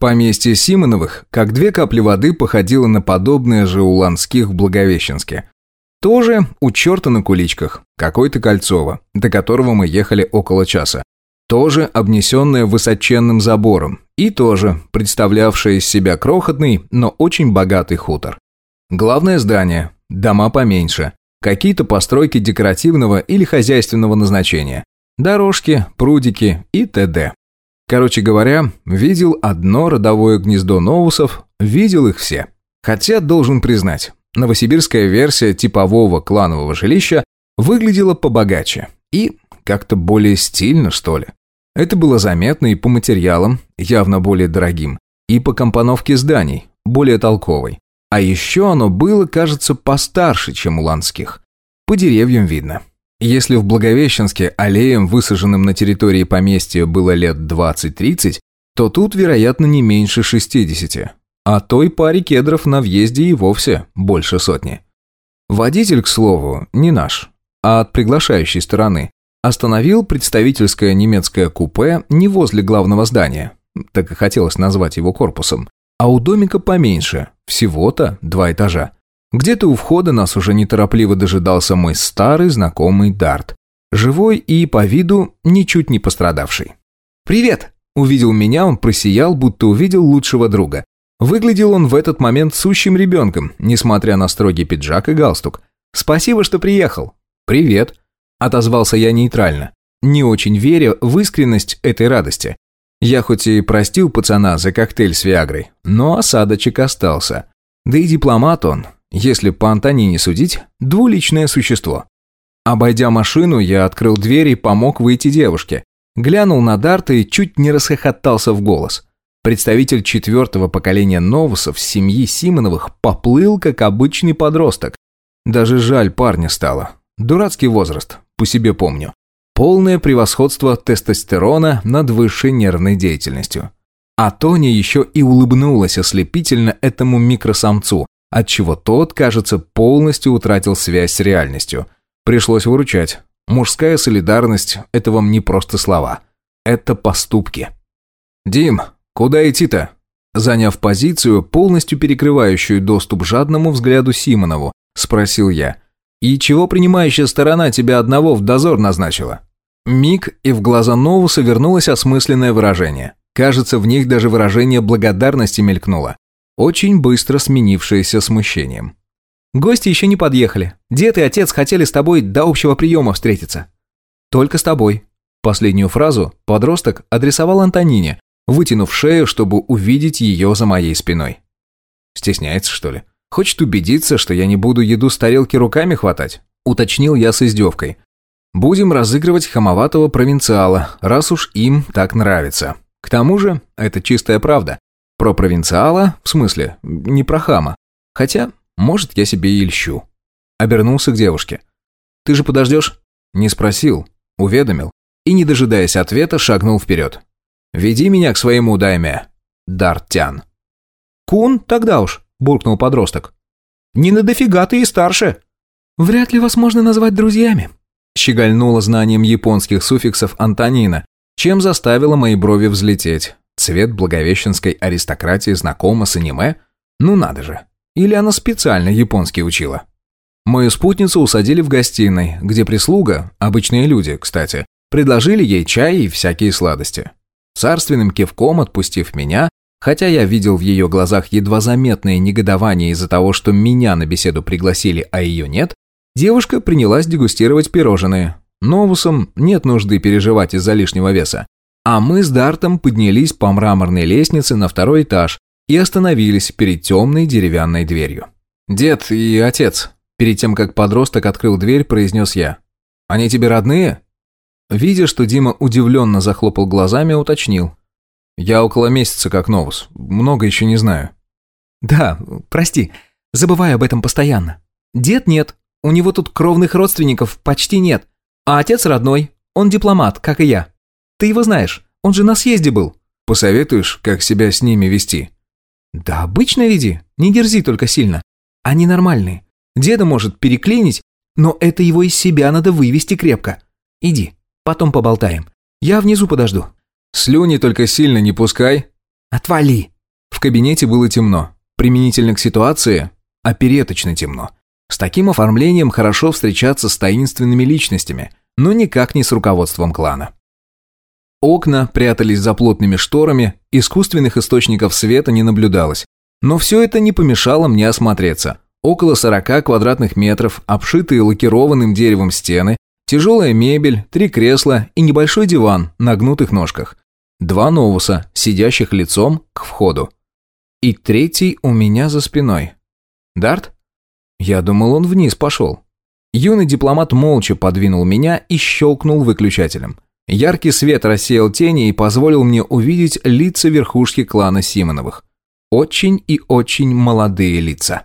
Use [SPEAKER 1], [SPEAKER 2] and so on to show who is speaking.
[SPEAKER 1] Поместье Симоновых, как две капли воды, походило на подобное же у Ланских в Благовещенске. Тоже у черта на куличках, какой-то Кольцово, до которого мы ехали около часа. Тоже обнесенное высоченным забором, и тоже представлявшее из себя крохотный, но очень богатый хутор. Главное здание, дома поменьше, какие-то постройки декоративного или хозяйственного назначения, дорожки, прудики и т.д. Короче говоря, видел одно родовое гнездо новусов, видел их все. Хотя, должен признать, новосибирская версия типового кланового жилища выглядела побогаче и как-то более стильно, что ли. Это было заметно и по материалам, явно более дорогим, и по компоновке зданий, более толковой. А еще оно было, кажется, постарше, чем у ланских. По деревьям видно. Если в Благовещенске аллеям, высаженным на территории поместья, было лет 20-30, то тут, вероятно, не меньше 60. А той паре кедров на въезде и вовсе больше сотни. Водитель, к слову, не наш, а от приглашающей стороны. Остановил представительское немецкое купе не возле главного здания, так и хотелось назвать его корпусом, а у домика поменьше, всего-то два этажа. Где-то у входа нас уже неторопливо дожидался мой старый знакомый Дарт. Живой и, по виду, ничуть не пострадавший. «Привет!» Увидел меня, он просиял, будто увидел лучшего друга. Выглядел он в этот момент сущим ребенком, несмотря на строгий пиджак и галстук. «Спасибо, что приехал». «Привет», – отозвался я нейтрально, не очень веря в искренность этой радости. Я хоть и простил пацана за коктейль с Виагрой, но осадочек остался. Да и дипломат он, если по Антонине судить, двуличное существо. Обойдя машину, я открыл дверь и помог выйти девушке. Глянул на Дарта и чуть не расхохотался в голос. Представитель четвертого поколения новусов семьи Симоновых поплыл, как обычный подросток. Даже жаль парня стало. Дурацкий возраст, по себе помню. Полное превосходство тестостерона над высшей нервной деятельностью. А Тоня еще и улыбнулась ослепительно этому микросамцу, отчего тот, кажется, полностью утратил связь с реальностью. Пришлось выручать. Мужская солидарность – это вам не просто слова. Это поступки. «Дим, куда идти-то?» Заняв позицию, полностью перекрывающую доступ жадному взгляду Симонову, спросил я. «И чего принимающая сторона тебя одного в дозор назначила?» Миг, и в глаза Новуса вернулось осмысленное выражение. Кажется, в них даже выражение благодарности мелькнуло очень быстро сменившееся смущением. «Гости еще не подъехали. Дед и отец хотели с тобой до общего приема встретиться». «Только с тобой». Последнюю фразу подросток адресовал Антонине, вытянув шею, чтобы увидеть ее за моей спиной. «Стесняется, что ли? Хочет убедиться, что я не буду еду с тарелки руками хватать?» Уточнил я с издевкой. «Будем разыгрывать хамоватого провинциала, раз уж им так нравится. К тому же, это чистая правда. Про провинциала, в смысле, не про хама. Хотя, может, я себе и льщу. Обернулся к девушке. «Ты же подождешь?» Не спросил, уведомил. И, не дожидаясь ответа, шагнул вперед. «Веди меня к своему дайме, Дартян».
[SPEAKER 2] «Кун, тогда уж», – буркнул подросток. «Не на дофига ты и старше». «Вряд ли вас можно назвать друзьями», – щегольнула знанием японских суффиксов Антонина, чем заставила мои брови взлететь. Цвет благовещенской аристократии знакома с аниме? Ну надо же. Или она специально японский учила? Мою спутницу усадили в гостиной, где прислуга, обычные люди, кстати, предложили ей чай и всякие сладости. Царственным кивком отпустив меня, хотя я видел в ее глазах едва заметное негодование из-за того, что меня на беседу пригласили, а ее нет, девушка принялась дегустировать пирожные. Новусам нет нужды переживать из-за лишнего веса. А мы с Дартом поднялись по мраморной лестнице на второй этаж и остановились перед темной деревянной дверью. «Дед и отец», перед тем, как подросток открыл дверь, произнес я. «Они тебе родные?» Видя, что Дима удивленно захлопал глазами, уточнил. «Я около месяца как новус. Много еще не знаю». «Да, прости, забываю об этом постоянно. Дед нет, у него тут кровных родственников почти нет. А отец родной, он дипломат, как и я. Ты его знаешь, он же на съезде был».
[SPEAKER 1] «Посоветуешь, как себя с ними вести?»
[SPEAKER 2] «Да обычно веди, не дерзи только сильно. Они нормальные. Деда может переклинить, но это его из себя надо вывести крепко. Иди, потом поболтаем. Я внизу подожду».
[SPEAKER 1] «Слюни только сильно не пускай».
[SPEAKER 2] «Отвали!» В кабинете было темно. Применительно к ситуации – опереточно темно. С таким оформлением хорошо встречаться с таинственными личностями, но никак не с руководством клана. Окна прятались за плотными шторами, искусственных источников света не наблюдалось. Но все это не помешало мне осмотреться. Около 40 квадратных метров, обшитые лакированным деревом стены, тяжелая мебель, три кресла и небольшой диван на гнутых ножках. Два новуса, сидящих лицом к входу. И третий у меня за спиной. Дарт? Я думал, он вниз пошел. Юный дипломат молча подвинул меня и щелкнул выключателем. Яркий свет рассеял тени и позволил мне увидеть лица верхушки клана Симоновых. Очень и очень молодые лица.